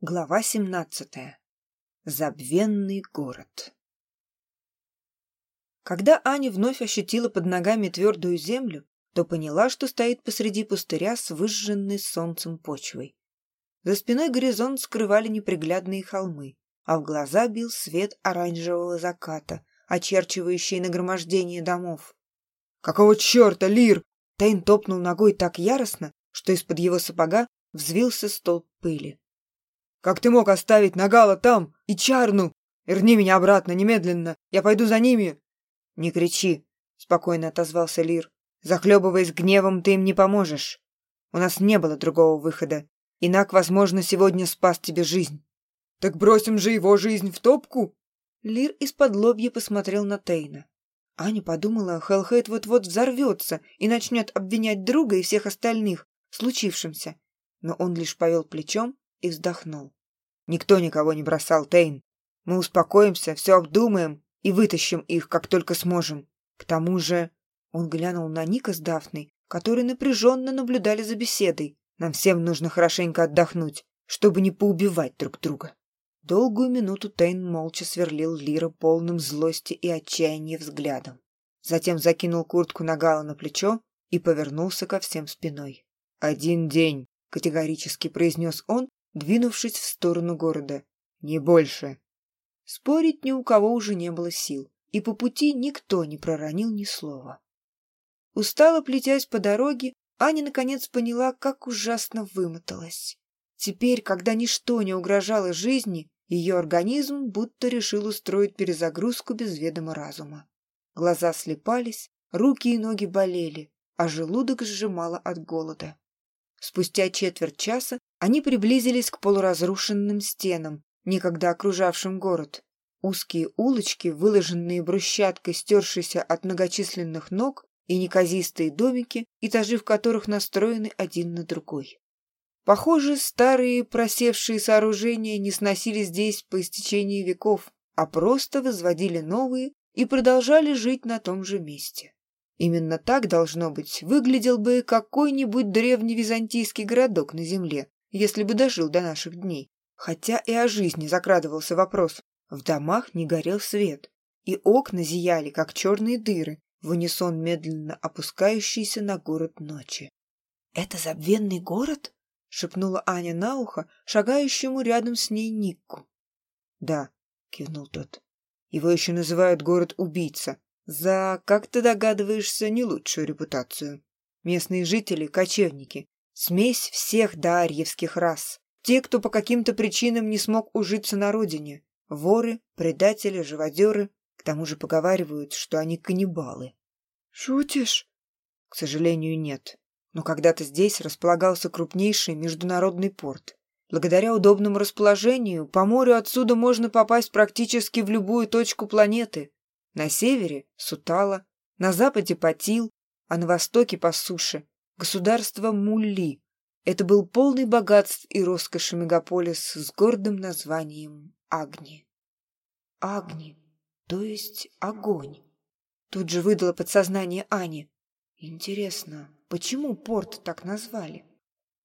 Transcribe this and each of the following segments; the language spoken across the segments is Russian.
Глава 17. Забвенный город. Когда Аня вновь ощутила под ногами твердую землю, то поняла, что стоит посреди пустыря с выжженной солнцем почвой. За спиной горизонт скрывали неприглядные холмы, а в глаза бил свет оранжевого заката, очерчивающий нагромождение домов. «Какого черта, Лир?» Тейн топнул ногой так яростно, что из-под его сапога взвился столб пыли. Как ты мог оставить Нагала там и Чарну? Верни меня обратно, немедленно. Я пойду за ними. Не кричи, спокойно отозвался Лир. Захлебываясь гневом, ты им не поможешь. У нас не было другого выхода. Инак, возможно, сегодня спас тебе жизнь. Так бросим же его жизнь в топку. Лир из-под лобья посмотрел на Тейна. Аня подумала, Хеллхейт вот-вот взорвется и начнет обвинять друга и всех остальных в случившемся. Но он лишь повел плечом и вздохнул. «Никто никого не бросал, Тейн. Мы успокоимся, все обдумаем и вытащим их, как только сможем. К тому же...» Он глянул на Ника с Дафной, которые напряженно наблюдали за беседой. «Нам всем нужно хорошенько отдохнуть, чтобы не поубивать друг друга». Долгую минуту Тейн молча сверлил Лира полным злости и отчаяния взглядом. Затем закинул куртку Нагала на плечо и повернулся ко всем спиной. «Один день», — категорически произнес он, двинувшись в сторону города. «Не больше!» Спорить ни у кого уже не было сил, и по пути никто не проронил ни слова. Устало плетясь по дороге, Аня наконец поняла, как ужасно вымоталась. Теперь, когда ничто не угрожало жизни, ее организм будто решил устроить перезагрузку без ведома разума. Глаза слепались, руки и ноги болели, а желудок сжимало от голода. Спустя четверть часа они приблизились к полуразрушенным стенам, некогда окружавшим город. Узкие улочки, выложенные брусчаткой, стершейся от многочисленных ног, и неказистые домики, этажи в которых настроены один на другой. Похоже, старые просевшие сооружения не сносили здесь по истечении веков, а просто возводили новые и продолжали жить на том же месте. Именно так, должно быть, выглядел бы какой-нибудь древний византийский городок на земле, если бы дожил до наших дней. Хотя и о жизни закрадывался вопрос. В домах не горел свет, и окна зияли, как черные дыры, в унисон медленно опускающиеся на город ночи. «Это забвенный город?» — шепнула Аня на ухо, шагающему рядом с ней Никку. «Да», — кивнул тот. «Его еще называют город-убийца, за, как ты догадываешься, не лучшую репутацию. Местные жители – кочевники, смесь всех дарьевских рас. Те, кто по каким-то причинам не смог ужиться на родине. Воры, предатели, живодеры. К тому же поговаривают, что они каннибалы. «Шутишь?» «К сожалению, нет. Но когда-то здесь располагался крупнейший международный порт. Благодаря удобному расположению по морю отсюда можно попасть практически в любую точку планеты. На севере – Сутала, на западе – Патил, а на востоке по суше – государство Мулли. Это был полный богатств и роскоши мегаполис с гордым названием Агни. Агни, то есть огонь. Тут же выдало подсознание Ани. Интересно, почему порт так назвали?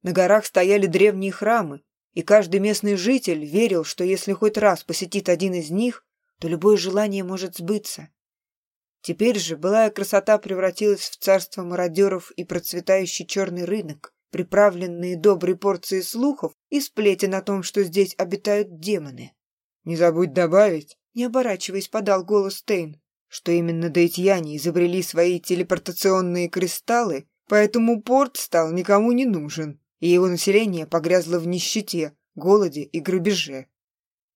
На горах стояли древние храмы, и каждый местный житель верил, что если хоть раз посетит один из них, то любое желание может сбыться. Теперь же былая красота превратилась в царство мародеров и процветающий черный рынок, приправленные доброй порцией слухов и сплетен о том, что здесь обитают демоны. «Не забудь добавить», — не оборачиваясь, подал голос Тейн, что именно дейтьяне изобрели свои телепортационные кристаллы, поэтому порт стал никому не нужен, и его население погрязло в нищете, голоде и грабеже.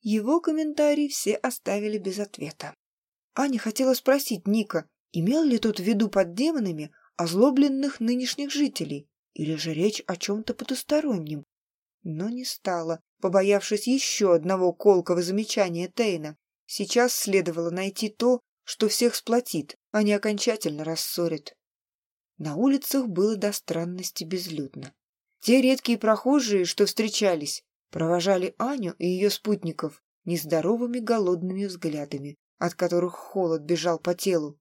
Его комментарий все оставили без ответа. Аня хотела спросить Ника, имел ли тот в виду под демонами озлобленных нынешних жителей, или же речь о чем-то потустороннем, но не стала, побоявшись еще одного колкого замечания Тейна. Сейчас следовало найти то, что всех сплотит, а не окончательно рассорит. На улицах было до странности безлюдно. Те редкие прохожие, что встречались, провожали Аню и ее спутников нездоровыми голодными взглядами, от которых холод бежал по телу.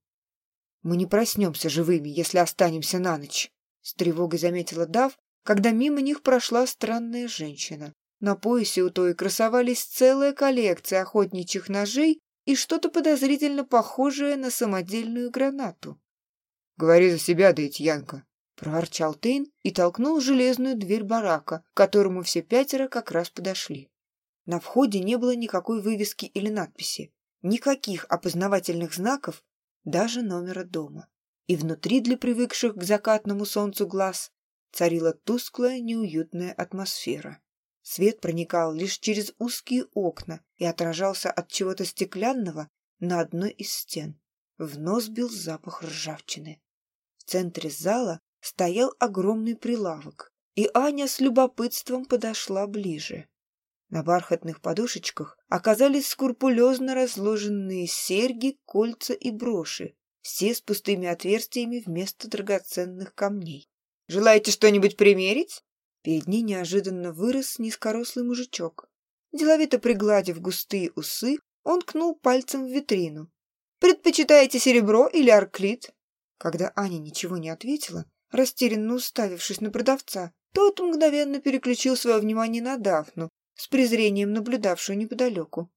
«Мы не проснемся живыми, если останемся на ночь», — с тревогой заметила Дав, когда мимо них прошла странная женщина. На поясе у той красовались целая коллекция охотничьих ножей и что-то подозрительно похожее на самодельную гранату. «Говори за себя, Дейтьянка», — проворчал Тейн и толкнул железную дверь барака, к которому все пятеро как раз подошли. На входе не было никакой вывески или надписи, никаких опознавательных знаков, даже номера дома. И внутри для привыкших к закатному солнцу глаз царила тусклая, неуютная атмосфера. Свет проникал лишь через узкие окна и отражался от чего-то стеклянного на одной из стен. В нос бил запах ржавчины. В центре зала стоял огромный прилавок, и Аня с любопытством подошла ближе. На бархатных подушечках оказались скрупулезно разложенные серьги, кольца и броши, все с пустыми отверстиями вместо драгоценных камней. «Желаете что-нибудь примерить?» Перед ней неожиданно вырос низкорослый мужичок. Деловито пригладив густые усы, он кнул пальцем в витрину. «Предпочитаете серебро или арклит?» Когда Аня ничего не ответила, растерянно уставившись на продавца, тот мгновенно переключил свое внимание на Дафну, с презрением наблюдавшую неподалеку.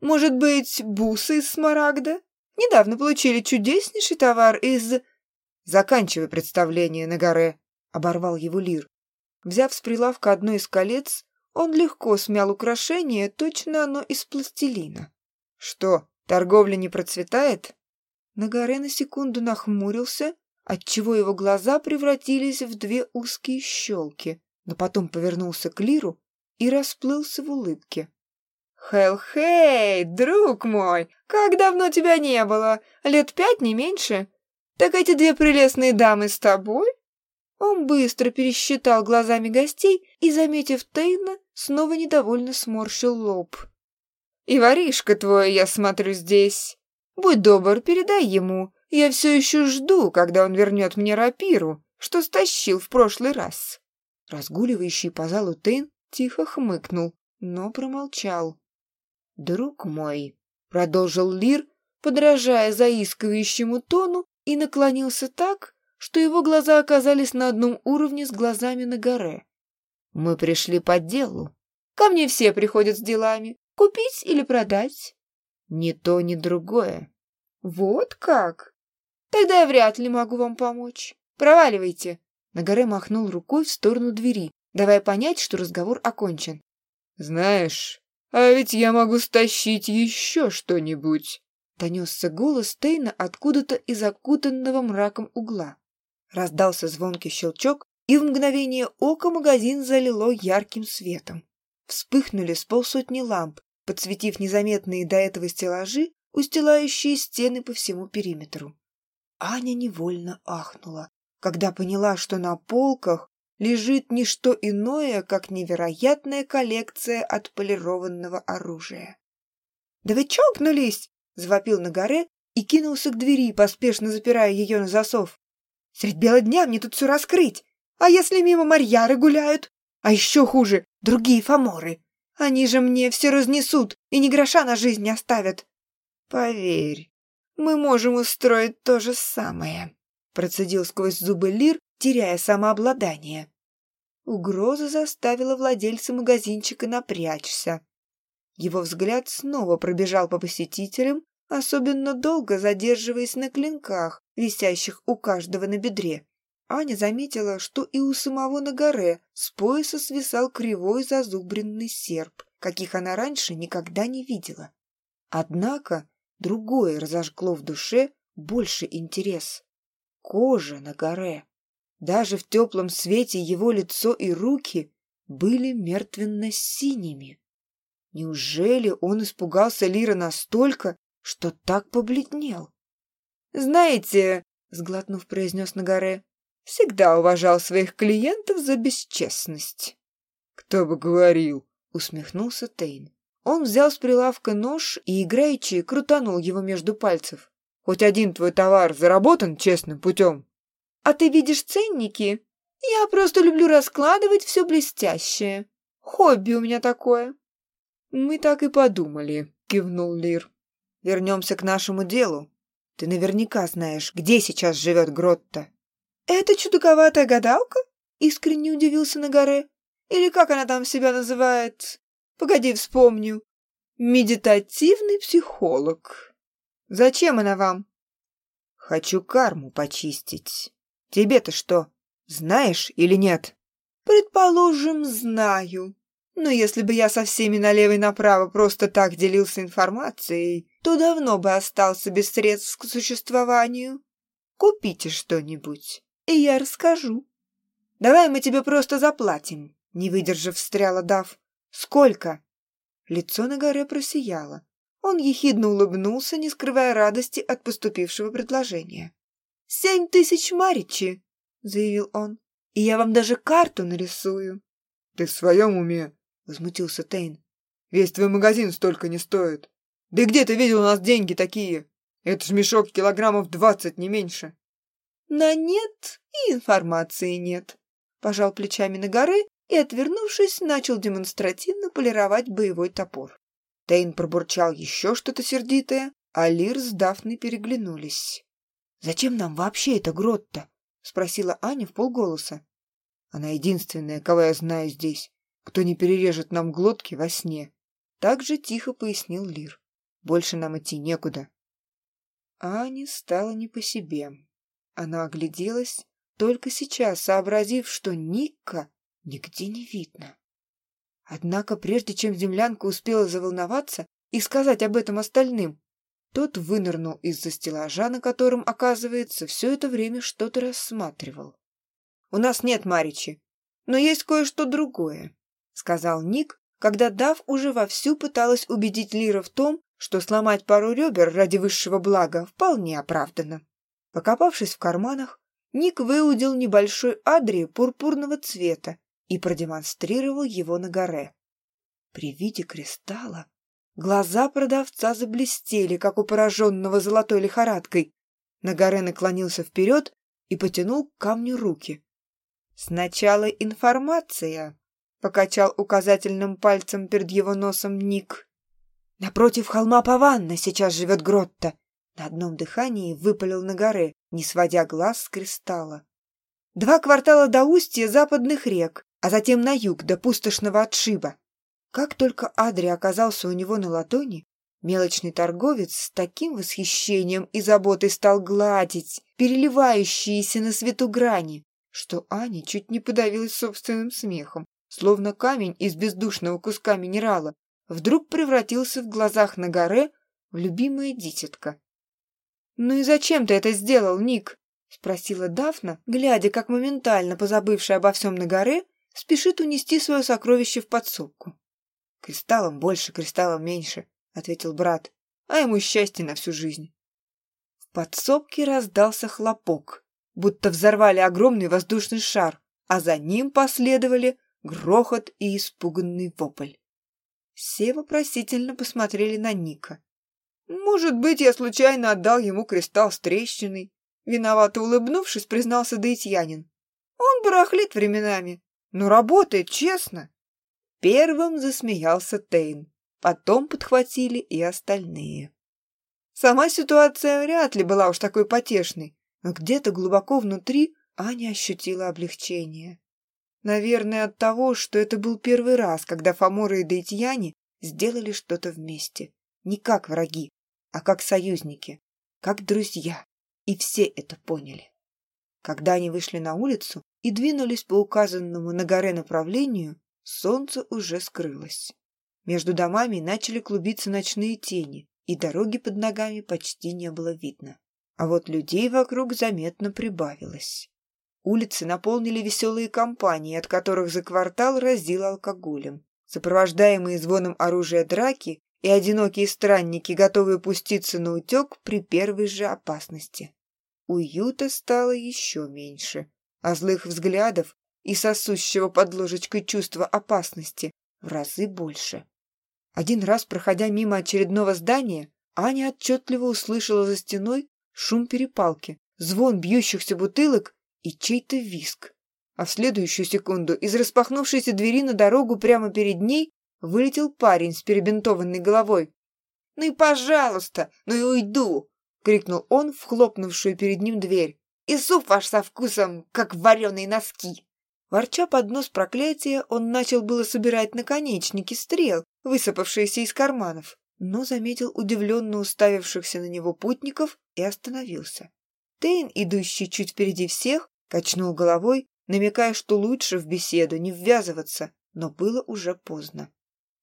«Может быть, бусы из смарагда? Недавно получили чудеснейший товар из...» «Заканчивай представление на горе», — оборвал его Лир. Взяв с прилавка одно из колец, он легко смял украшение, точно оно из пластилина. «Что, торговля не процветает?» Нагаре на секунду нахмурился, отчего его глаза превратились в две узкие щелки, но потом повернулся к Лиру и расплылся в улыбке. «Хелл-хей, друг мой, как давно тебя не было? Лет пять, не меньше? Так эти две прелестные дамы с тобой?» Он быстро пересчитал глазами гостей и, заметив Тейна, снова недовольно сморщил лоб. «И воришка твой, я смотрю, здесь. Будь добр, передай ему. Я все еще жду, когда он вернет мне рапиру, что стащил в прошлый раз». Разгуливающий по залу Тейн тихо хмыкнул, но промолчал. «Друг мой», — продолжил Лир, подражая заискивающему тону, и наклонился так, что его глаза оказались на одном уровне с глазами на горе. «Мы пришли по делу. Ко мне все приходят с делами. Купить или продать?» «Ни то, ни другое». «Вот как? Тогда я вряд ли могу вам помочь. Проваливайте». Нагаре махнул рукой в сторону двери, давая понять, что разговор окончен. «Знаешь, а ведь я могу стащить еще что-нибудь», — донесся голос Тейна откуда-то из окутанного мраком угла. Раздался звонкий щелчок, и в мгновение ока магазин залило ярким светом. Вспыхнули с полсотни ламп, подсветив незаметные до этого стеллажи, устилающие стены по всему периметру. Аня невольно ахнула, когда поняла, что на полках лежит не что иное, как невероятная коллекция отполированного оружия. «Да вы чокнулись!» — завопил на горе и кинулся к двери, поспешно запирая ее на засов. Средь бела дня мне тут все раскрыть. А если мимо Марьяры гуляют? А еще хуже, другие фаморы. Они же мне все разнесут и ни гроша на жизнь не оставят. Поверь, мы можем устроить то же самое, процедил сквозь зубы Лир, теряя самообладание. Угроза заставила владельца магазинчика напрячься. Его взгляд снова пробежал по посетителям, особенно долго задерживаясь на клинках, висящих у каждого на бедре. Аня заметила, что и у самого на горе с пояса свисал кривой зазубренный серп, каких она раньше никогда не видела. Однако другое разожгло в душе больше интерес. Кожа на горе. Даже в теплом свете его лицо и руки были мертвенно-синими. Неужели он испугался Лира настолько, что так побледнел. «Знаете», — сглотнув, произнес Нагаре, «всегда уважал своих клиентов за бесчестность». «Кто бы говорил», — усмехнулся Тейн. Он взял с прилавка нож и, играючи, крутанул его между пальцев. «Хоть один твой товар заработан честным путем». «А ты видишь ценники? Я просто люблю раскладывать все блестящее. Хобби у меня такое». «Мы так и подумали», — кивнул Лир. Вернемся к нашему делу. Ты наверняка знаешь, где сейчас живет Гротта. Это чудаковатая гадалка? Искренне удивился Нагаре. Или как она там себя называет? Погоди, вспомню. Медитативный психолог. Зачем она вам? Хочу карму почистить. Тебе-то что, знаешь или нет? Предположим, знаю. Но если бы я со всеми налево и направо просто так делился информацией, то давно бы остался без средств к существованию. Купите что-нибудь, и я расскажу. Давай мы тебе просто заплатим, не выдержав, встряла Дав. Сколько? Лицо на горе просияло. Он ехидно улыбнулся, не скрывая радости от поступившего предложения. «Семь тысяч маричи!» — заявил он. «И я вам даже карту нарисую». «Ты в своем уме?» — возмутился Тейн. «Весь твой магазин столько не стоит. Да и где ты видел у нас деньги такие? Это ж мешок килограммов двадцать, не меньше». «На нет и информации нет», — пожал плечами на горы и, отвернувшись, начал демонстративно полировать боевой топор. Тейн пробурчал еще что-то сердитое, а Лир с Дафной переглянулись. «Зачем нам вообще эта гротта?» — спросила Аня в полголоса. «Она единственная, кого я знаю здесь, кто не перережет нам глотки во сне», — так же тихо пояснил Лир. «Больше нам идти некуда». Ане стало не по себе. Она огляделась, только сейчас сообразив, что Ника нигде не видно. Однако прежде чем землянка успела заволноваться и сказать об этом остальным, тот вынырнул из-за стеллажа, на котором, оказывается, все это время что-то рассматривал. «У нас нет Маричи, но есть кое-что другое», — сказал Ник, когда Дав уже вовсю пыталась убедить Лира в том, что сломать пару ребер ради высшего блага вполне оправдано. Покопавшись в карманах, Ник выудил небольшой адри пурпурного цвета и продемонстрировал его на горе. При виде кристалла глаза продавца заблестели, как у пораженного золотой лихорадкой. Нагаре наклонился вперед и потянул к камню руки. «Сначала информация», — покачал указательным пальцем перед его носом Ник. «Напротив холма Паванна сейчас живет Гротта», — на одном дыхании выпалил на горе, не сводя глаз с кристалла. «Два квартала до устья западных рек, а затем на юг до пустошного отшиба. Как только Адри оказался у него на ладони, мелочный торговец с таким восхищением и заботой стал гладить переливающиеся на свету грани, что Аня чуть не подавилась собственным смехом, словно камень из бездушного куска минерала вдруг превратился в глазах на горе в любимое дитятко. «Ну и зачем ты это сделал, Ник?» — спросила Дафна, глядя, как моментально позабывшая обо всем на горе, спешит унести свое сокровище в подсобку. «Кристаллом больше, кристаллом меньше», — ответил брат, «а ему счастье на всю жизнь». В подсобке раздался хлопок, будто взорвали огромный воздушный шар, а за ним последовали грохот и испуганный вопль. Все вопросительно посмотрели на Ника. «Может быть, я случайно отдал ему кристалл с трещиной?» Виновато улыбнувшись, признался Даитьянин. «Он барахлит временами, но работает честно. Первым засмеялся Тейн. Потом подхватили и остальные. Сама ситуация вряд ли была уж такой потешной, но где-то глубоко внутри Аня ощутила облегчение. Наверное, от того, что это был первый раз, когда Фомора и Дейтьяне сделали что-то вместе. Не как враги, а как союзники, как друзья. И все это поняли. Когда они вышли на улицу, и двинулись по указанному на горе направлению, солнце уже скрылось. Между домами начали клубиться ночные тени, и дороги под ногами почти не было видно. А вот людей вокруг заметно прибавилось. Улицы наполнили веселые компании, от которых за квартал разило алкоголем. Сопровождаемые звоном оружия драки и одинокие странники, готовые пуститься на утек при первой же опасности. Уюта стало еще меньше а злых взглядов и сосущего под ложечкой чувства опасности в разы больше. Один раз, проходя мимо очередного здания, Аня отчетливо услышала за стеной шум перепалки, звон бьющихся бутылок и чей-то виск. А в следующую секунду из распахнувшейся двери на дорогу прямо перед ней вылетел парень с перебинтованной головой. «Ну и пожалуйста, ну и уйду!» — крикнул он в хлопнувшую перед ним дверь. И суп ваш со вкусом, как вареные носки. Ворча под нос проклятия, он начал было собирать наконечники стрел, высыпавшиеся из карманов, но заметил удивленно уставившихся на него путников и остановился. Тейн, идущий чуть впереди всех, качнул головой, намекая, что лучше в беседу не ввязываться, но было уже поздно.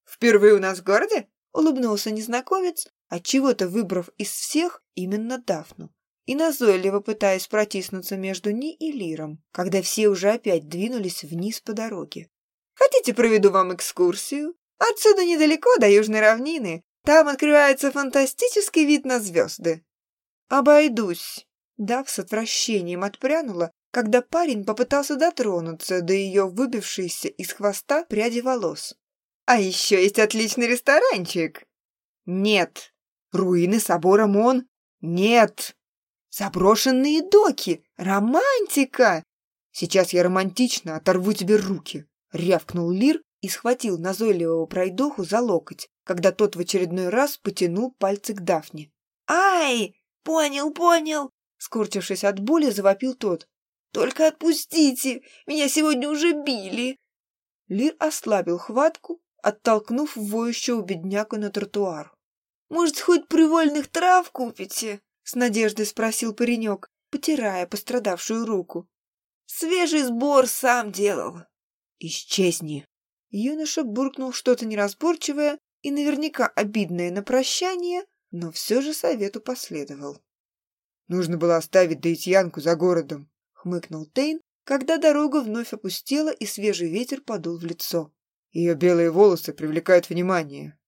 «Впервые у нас в городе?» — улыбнулся незнакомец, отчего-то выбрав из всех именно Дафну и назойливо пытаясь протиснуться между Ни и Лиром, когда все уже опять двинулись вниз по дороге. «Хотите, проведу вам экскурсию? Отсюда недалеко до Южной равнины. Там открывается фантастический вид на звезды». «Обойдусь», — Дав с отвращением отпрянула, когда парень попытался дотронуться до ее выбившейся из хвоста пряди волос. «А еще есть отличный ресторанчик!» «Нет!» «Руины собора Мон?» «Нет!» Заброшенные доки! Романтика! Сейчас я романтично оторву тебе руки!» Рявкнул Лир и схватил назойливого пройдоху за локоть, когда тот в очередной раз потянул пальцы к Дафне. «Ай! Понял, понял!» Скорчившись от боли, завопил тот. «Только отпустите! Меня сегодня уже били!» Лир ослабил хватку, оттолкнув воющего бедняку на тротуар. «Может, хоть привольных трав купите?» С надеждой спросил паренек, потирая пострадавшую руку. Свежий сбор сам делал. Исчезни. Юноша буркнул что-то неразборчивое и наверняка обидное на прощание, но все же совету последовал. Нужно было оставить Даитьянку за городом, хмыкнул Тейн, когда дорога вновь опустела и свежий ветер подул в лицо. Ее белые волосы привлекают внимание.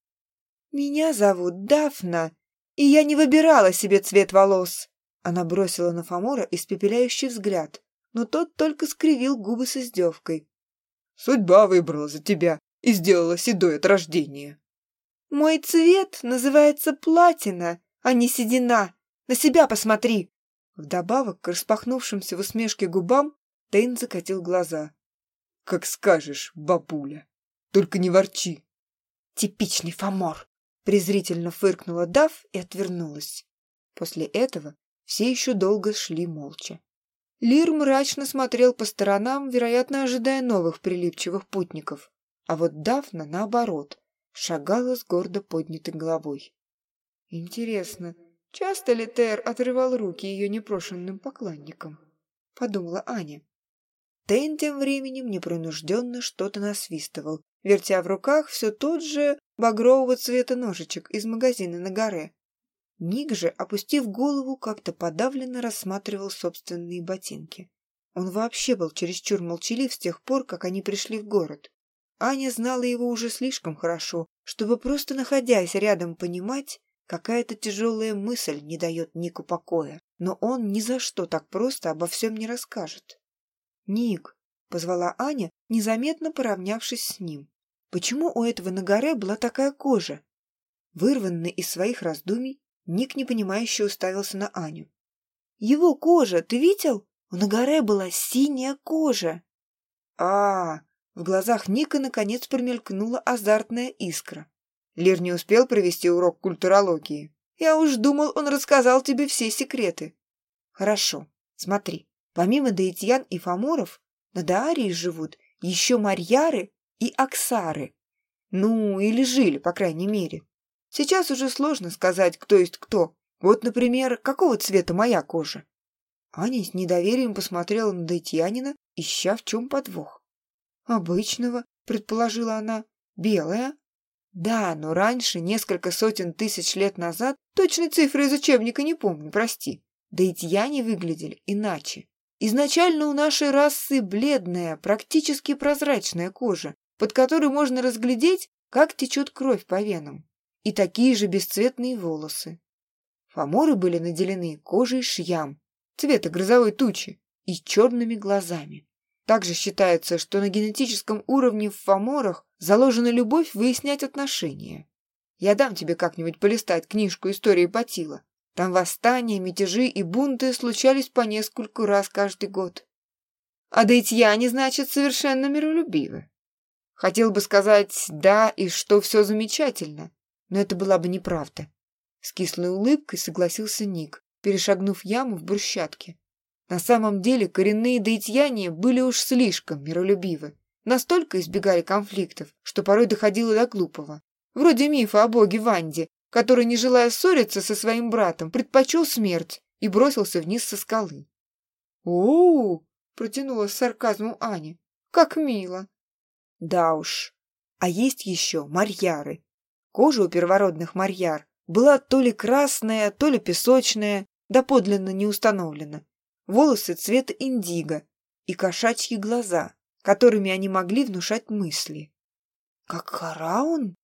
«Меня зовут Дафна, и я не выбирала себе цвет волос. Она бросила на Фомора испепеляющий взгляд, но тот только скривил губы с издевкой. «Судьба выбрала за тебя и сделала седой от рождения». «Мой цвет называется платина, а не седина. На себя посмотри!» Вдобавок к распахнувшимся в усмешке губам Тейн закатил глаза. «Как скажешь, бабуля, только не ворчи». «Типичный Фомор!» Презрительно фыркнула Дав и отвернулась. После этого все еще долго шли молча. Лир мрачно смотрел по сторонам, вероятно, ожидая новых прилипчивых путников. А вот Дафна, наоборот, шагала с гордо поднятой головой. «Интересно, часто ли Тер отрывал руки ее непрошенным поклонникам?» — подумала Аня. Тейн тем временем непринужденно что-то насвистывал, вертя в руках все тот же багрового цвета ножичек из магазина на горе. Ник же, опустив голову, как-то подавленно рассматривал собственные ботинки. Он вообще был чересчур молчалив с тех пор, как они пришли в город. Аня знала его уже слишком хорошо, чтобы просто находясь рядом понимать, какая-то тяжелая мысль не дает Нику покоя, но он ни за что так просто обо всем не расскажет. «Ник», — позвала Аня, незаметно поравнявшись с ним. Почему у этого на горе была такая кожа? Вырванный из своих раздумий, Ник непонимающе уставился на Аню. «Его кожа, ты видел? У Нагаре была синяя кожа!» а, -а, -а В глазах Ника наконец промелькнула азартная искра. Лир не успел провести урок культурологии. Я уж думал, он рассказал тебе все секреты. Хорошо, смотри. Помимо Даитьян и Фоморов, на Даарии живут еще Марьяры и Аксары. Ну, или жили, по крайней мере. Сейчас уже сложно сказать, кто есть кто. Вот, например, какого цвета моя кожа? Аня с недоверием посмотрела на Дайтьянина, ища в чем подвох. «Обычного», — предположила она, — «белая». «Да, но раньше, несколько сотен тысяч лет назад, точной цифры из учебника не помню, прости, Дайтьяне выглядели иначе. Изначально у нашей расы бледная, практически прозрачная кожа, под которой можно разглядеть, как течет кровь по венам, и такие же бесцветные волосы. Фаморы были наделены кожей шьям, цвета грозовой тучи, и черными глазами. Также считается, что на генетическом уровне в фаморах заложена любовь выяснять отношения. Я дам тебе как-нибудь полистать книжку истории Патила. Там восстания, мятежи и бунты случались по нескольку раз каждый год. А даитьяне, значит, совершенно миролюбивы. Хотел бы сказать «да» и что все замечательно, но это была бы неправда. С кислой улыбкой согласился Ник, перешагнув яму в брусчатке. На самом деле коренные даитьяне были уж слишком миролюбивы. Настолько избегали конфликтов, что порой доходило до глупого. Вроде мифа о боге Ванде, который, не желая ссориться со своим братом, предпочел смерть и бросился вниз со скалы. «О-о-о!» — протянула с сарказмом Аня. «Как мило!» Да уж. А есть еще марьяры. Кожа у первородных марьяр была то ли красная, то ли песочная, доподлинно не установлена. Волосы цвета индиго и кошачьи глаза, которыми они могли внушать мысли. «Как Хараун?»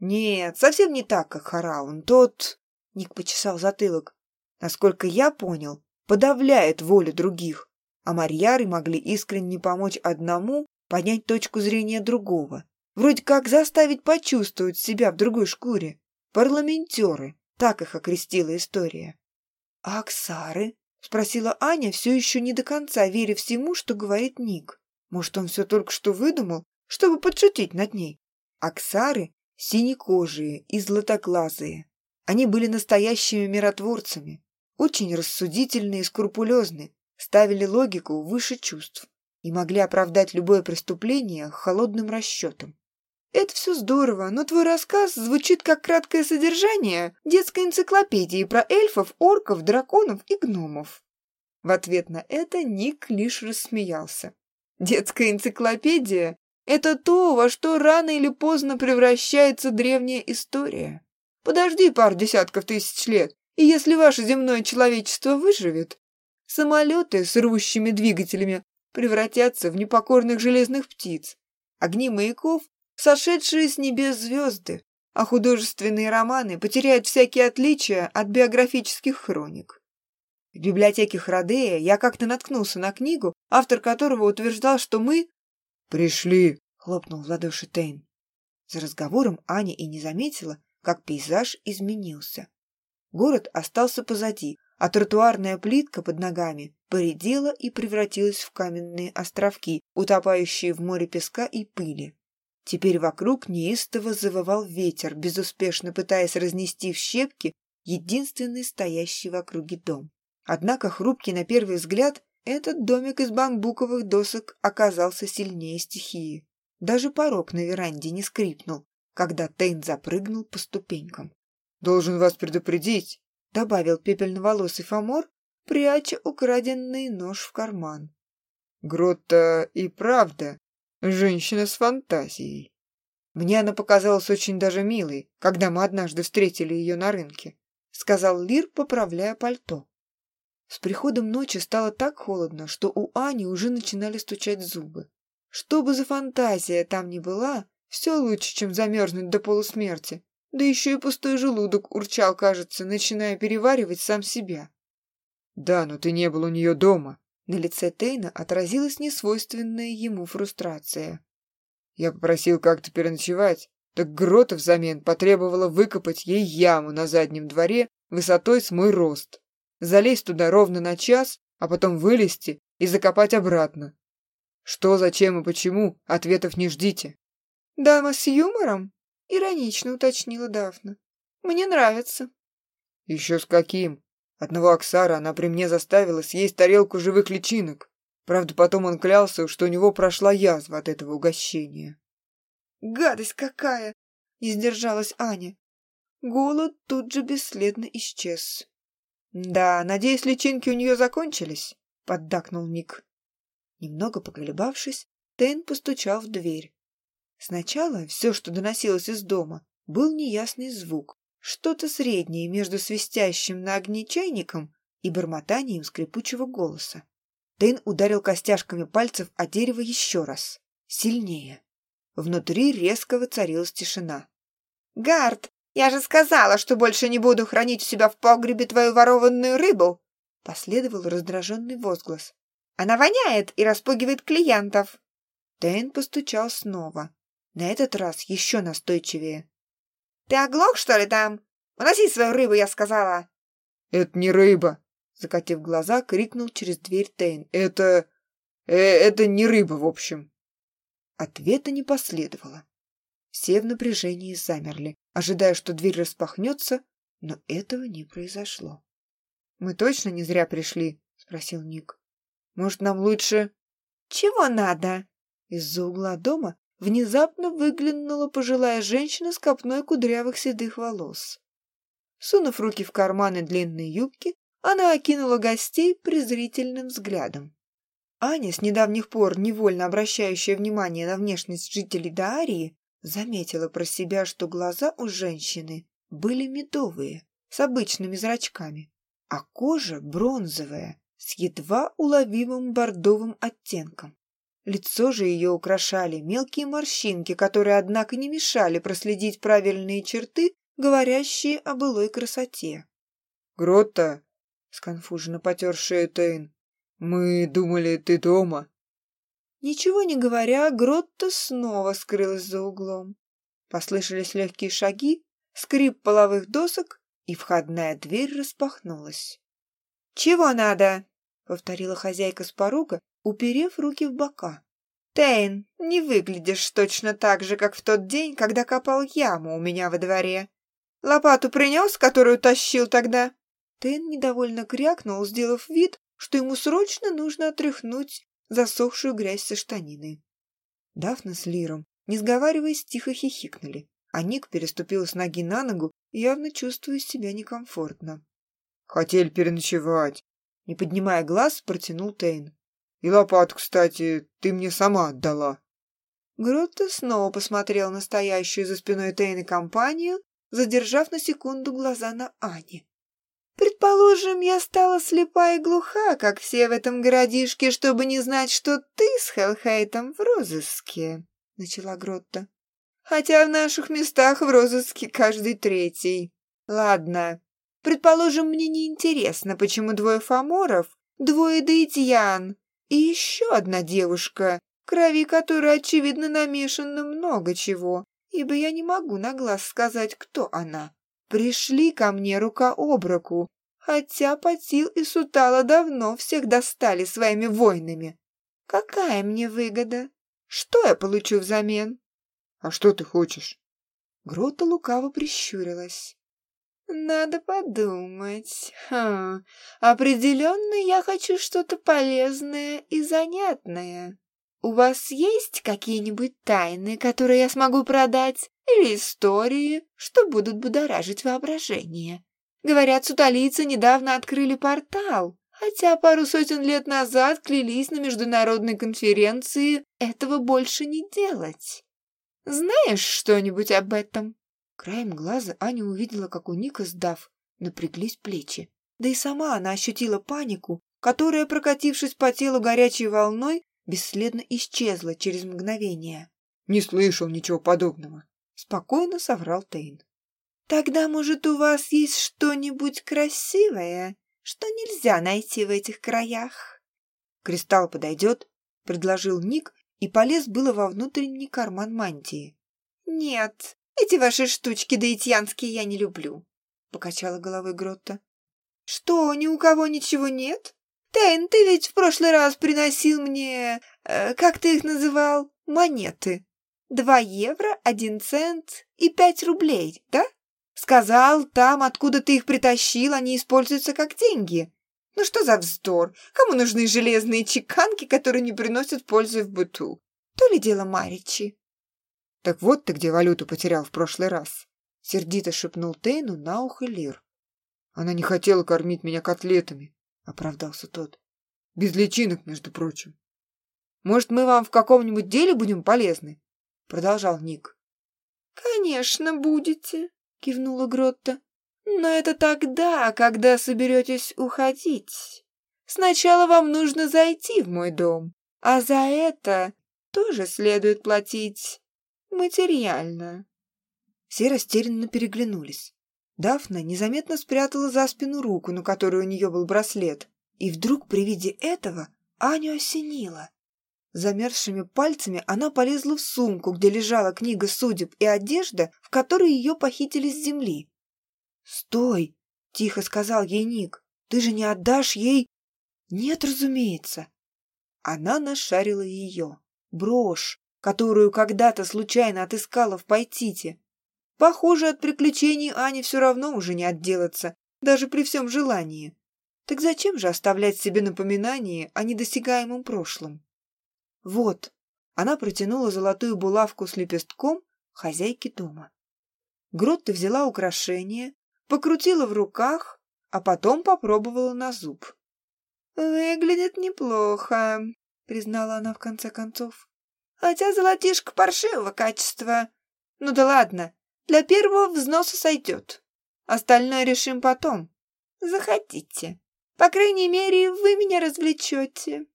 «Нет, совсем не так, как Хараун. Тот...» — Ник почесал затылок. «Насколько я понял, подавляет волю других, а Марьяры могли искренне помочь одному понять точку зрения другого. Вроде как заставить почувствовать себя в другой шкуре. Парламентеры, так их окрестила история. «А Аксары?» — спросила Аня, все еще не до конца веря всему, что говорит Ник. Может, он все только что выдумал, чтобы подшутить над ней? Аксары — синекожие и златоглазые. Они были настоящими миротворцами, очень рассудительные и скрупулезны, ставили логику выше чувств и могли оправдать любое преступление холодным расчетом. Это все здорово, но твой рассказ звучит как краткое содержание детской энциклопедии про эльфов, орков, драконов и гномов. В ответ на это Ник лишь рассмеялся. Детская энциклопедия — это то, во что рано или поздно превращается древняя история. Подожди пару десятков тысяч лет, и если ваше земное человечество выживет, самолеты с рвущими двигателями превратятся в непокорных железных птиц. Огни маяков сошедшие с небес звезды, а художественные романы потеряют всякие отличия от биографических хроник. В библиотеке Храдея я как-то наткнулся на книгу, автор которого утверждал, что мы... «Пришли!» — хлопнул в ладоши Тейн. За разговором Аня и не заметила, как пейзаж изменился. Город остался позади, а тротуарная плитка под ногами поредела и превратилась в каменные островки, утопающие в море песка и пыли. Теперь вокруг неистово завывал ветер, безуспешно пытаясь разнести в щепки единственный стоящий в округе дом. Однако хрупкий на первый взгляд этот домик из бамбуковых досок оказался сильнее стихии. Даже порог на веранде не скрипнул, когда Тейн запрыгнул по ступенькам. «Должен вас предупредить», — добавил пепельноволосый Фомор, пряча украденный нож в карман. «Грота и правда Женщина с фантазией. Мне она показалась очень даже милой, когда мы однажды встретили ее на рынке, сказал Лир, поправляя пальто. С приходом ночи стало так холодно, что у Ани уже начинали стучать зубы. Что бы за фантазия там ни была, все лучше, чем замерзнуть до полусмерти. Да еще и пустой желудок урчал, кажется, начиная переваривать сам себя. «Да, но ты не был у нее дома», на лице Тейна отразилась несвойственная ему фрустрация. Я попросил как-то переночевать, так Грота взамен потребовала выкопать ей яму на заднем дворе высотой с мой рост. Залезть туда ровно на час, а потом вылезти и закопать обратно. Что, зачем и почему, ответов не ждите. «Дама с юмором?» — иронично уточнила Дафна. «Мне нравится». «Еще с каким?» Одного Оксара она при мне заставила съесть тарелку живых личинок. Правда, потом он клялся, что у него прошла язва от этого угощения. «Гадость какая!» — не сдержалась Аня. Голод тут же бесследно исчез. «Да, надеюсь, личинки у нее закончились?» — поддакнул Ник. Немного поколебавшись, Тейн постучал в дверь. Сначала все, что доносилось из дома, был неясный звук, что-то среднее между свистящим на огне чайником и бормотанием скрипучего голоса. Тейн ударил костяшками пальцев о дерево еще раз. Сильнее. Внутри резко воцарилась тишина. «Гард, я же сказала, что больше не буду хранить у себя в погребе твою ворованную рыбу!» Последовал раздраженный возглас. «Она воняет и распугивает клиентов!» Тейн постучал снова. На этот раз еще настойчивее. «Ты оглох, что ли, там? Уноси свою рыбу, я сказала!» «Это не рыба!» Закатив глаза, крикнул через дверь Тейн. «Это... Э, это не рыба, в общем!» Ответа не последовало. Все в напряжении замерли, ожидая, что дверь распахнется, но этого не произошло. «Мы точно не зря пришли?» — спросил Ник. «Может, нам лучше...» «Чего надо?» Из-за угла дома внезапно выглянула пожилая женщина с копной кудрявых седых волос. Сунув руки в карманы длинной юбки, она окинула гостей презрительным взглядом. Аня, с недавних пор невольно обращающая внимание на внешность жителей Даарии, заметила про себя, что глаза у женщины были медовые, с обычными зрачками, а кожа бронзовая, с едва уловимым бордовым оттенком. Лицо же ее украшали мелкие морщинки, которые, однако, не мешали проследить правильные черты, говорящие о былой красоте. «Грота!» — сконфуженно потер шею Тейн. «Мы думали, ты дома». Ничего не говоря, Гротта снова скрылась за углом. Послышались легкие шаги, скрип половых досок, и входная дверь распахнулась. «Чего надо?» — повторила хозяйка с порога, уперев руки в бока. «Тейн, не выглядишь точно так же, как в тот день, когда копал яму у меня во дворе. Лопату принес, которую тащил тогда?» Тейн недовольно крякнул, сделав вид, что ему срочно нужно отряхнуть засохшую грязь со штанины. Дафна с Лиром, не сговариваясь, тихо хихикнули, а Ник переступил с ноги на ногу явно чувствуя себя некомфортно. «Хотели переночевать», — не поднимая глаз, протянул Тейн. «И лопату, кстати, ты мне сама отдала». Гротта снова посмотрел на стоящую за спиной Тейна компанию, задержав на секунду глаза на Ане. «Предположим, я стала слепа и глуха, как все в этом городишке, чтобы не знать, что ты с Хелхейтом в розыске», — начала Гротта хотя в наших местах в розыске каждый третий. Ладно, предположим, мне не интересно, почему двое фаморов, двое даитьян и еще одна девушка, крови которой, очевидно, намешано много чего, ибо я не могу на глаз сказать, кто она. Пришли ко мне рука об руку, хотя Патил и Сутала давно всех достали своими войнами. Какая мне выгода? Что я получу взамен? «А что ты хочешь?» Грота лукаво прищурилась. «Надо подумать. Ха, определенно я хочу что-то полезное и занятное. У вас есть какие-нибудь тайны, которые я смогу продать, или истории, что будут будоражить воображение? Говорят, суталийцы недавно открыли портал, хотя пару сотен лет назад клялись на международной конференции этого больше не делать. Знаешь что-нибудь об этом?» Краем глаза Аня увидела, как у Ника, сдав, напряглись плечи. Да и сама она ощутила панику, которая, прокатившись по телу горячей волной, бесследно исчезла через мгновение. «Не слышал ничего подобного», — спокойно соврал Тейн. «Тогда, может, у вас есть что-нибудь красивое, что нельзя найти в этих краях?» «Кристалл подойдет?» — предложил Ник, и полез было во внутренний карман мантии. «Нет, эти ваши штучки даитьянские я не люблю», — покачала головой Гротта. «Что, ни у кого ничего нет? Тейн, ты ведь в прошлый раз приносил мне... Э, как ты их называл? Монеты. Два евро, один цент и пять рублей, да? Сказал, там, откуда ты их притащил, они используются как деньги. Ну что за вздор? Кому нужны железные чеканки, которые не приносят пользы в быту? То ли дело Маричи. Так вот ты где валюту потерял в прошлый раз. Сердито шепнул Тейну на ухо Лир. Она не хотела кормить меня котлетами, оправдался тот. Без личинок, между прочим. Может, мы вам в каком-нибудь деле будем полезны? Продолжал Ник. Конечно, будете, кивнула Гротта. Но это тогда, когда соберетесь уходить. Сначала вам нужно зайти в мой дом, а за это тоже следует платить материально. Все растерянно переглянулись. Дафна незаметно спрятала за спину руку, на которой у нее был браслет, и вдруг при виде этого Аню осенило. Замерзшими пальцами она полезла в сумку, где лежала книга судеб и одежда, в которой ее похитили с земли. «Стой!» — тихо сказал ей Ник. «Ты же не отдашь ей...» «Нет, разумеется». Она нашарила ее. Брошь, которую когда-то случайно отыскала в Пайтите. Похоже, от приключений Ане все равно уже не отделаться, даже при всем желании. Так зачем же оставлять себе напоминание о недосягаемом прошлом? Вот, она протянула золотую булавку с лепестком хозяйке дома. Гротта взяла украшение, покрутила в руках, а потом попробовала на зуб. «Выглядит неплохо», — признала она в конце концов. «Хотя золотишко паршивого качества. Ну да ладно, для первого взноса сойдет. Остальное решим потом. Заходите. По крайней мере, вы меня развлечете».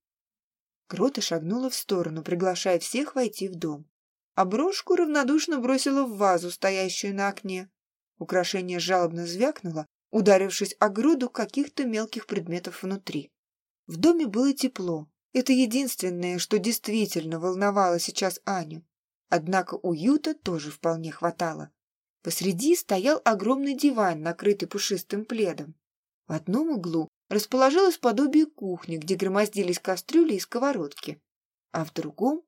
Грота шагнула в сторону, приглашая всех войти в дом. А брошку равнодушно бросила в вазу, стоящую на окне. Украшение жалобно звякнуло, ударившись о груду каких-то мелких предметов внутри. В доме было тепло. Это единственное, что действительно волновало сейчас Аню. Однако уюта тоже вполне хватало. Посреди стоял огромный диван, накрытый пушистым пледом. В одном углу расположилось подобие кухни, где громоздились кастрюли и сковородки, а в другом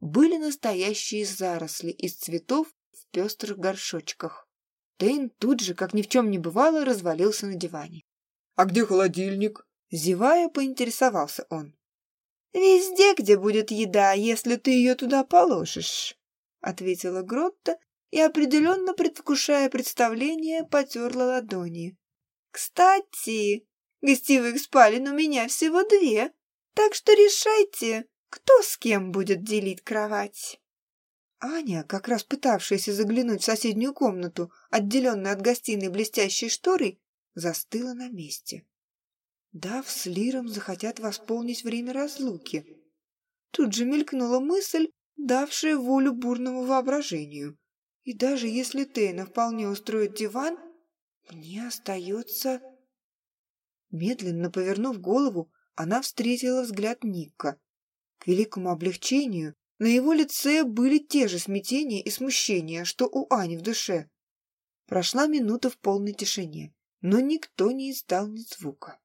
были настоящие заросли из цветов в пестрых горшочках. Тейн тут же, как ни в чем не бывало, развалился на диване. «А где холодильник?» Зевая, поинтересовался он. «Везде, где будет еда, если ты ее туда положишь», — ответила Гротта и, определенно предвкушая представление, потерла ладони. «Кстати, гостевых спален у меня всего две, так что решайте, кто с кем будет делить кровать». Аня, как раз пытавшаяся заглянуть в соседнюю комнату, отделенную от гостиной блестящей шторой, застыла на месте. Дав с Лиром захотят восполнить время разлуки. Тут же мелькнула мысль, давшая волю бурному воображению. И даже если Тейна вполне устроит диван, мне остается... Медленно повернув голову, она встретила взгляд Ника. К великому облегчению на его лице были те же смятения и смущения, что у Ани в душе. Прошла минута в полной тишине, но никто не издал ни звука.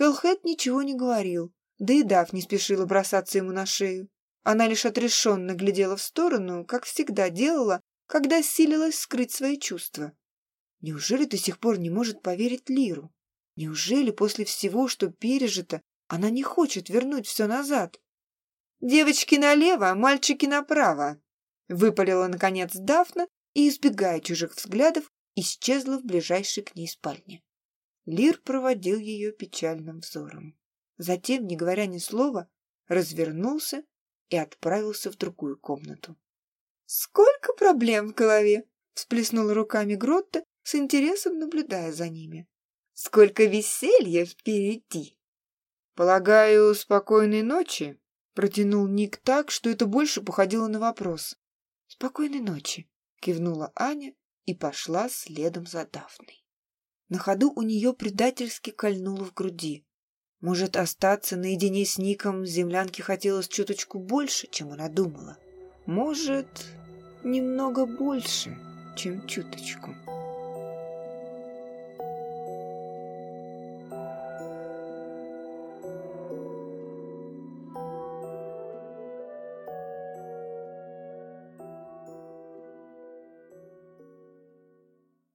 Хеллхед ничего не говорил, да и Дав не спешила бросаться ему на шею. Она лишь отрешенно глядела в сторону, как всегда делала, когда силилась скрыть свои чувства. Неужели до сих пор не может поверить Лиру? Неужели после всего, что пережито, она не хочет вернуть все назад? «Девочки налево, мальчики направо!» Выпалила, наконец, Дафна и, избегая чужих взглядов, исчезла в ближайшей к ней спальне. Лир проводил ее печальным взором. Затем, не говоря ни слова, развернулся и отправился в другую комнату. «Сколько проблем в голове!» — всплеснула руками Гротта, с интересом наблюдая за ними. «Сколько веселья впереди!» «Полагаю, спокойной ночи?» — протянул Ник так, что это больше походило на вопрос. «Спокойной ночи!» — кивнула Аня и пошла следом за Дафной. На ходу у нее предательски кольнуло в груди. Может, остаться наедине с Ником землянке хотелось чуточку больше, чем она думала. Может, немного больше, чем чуточку.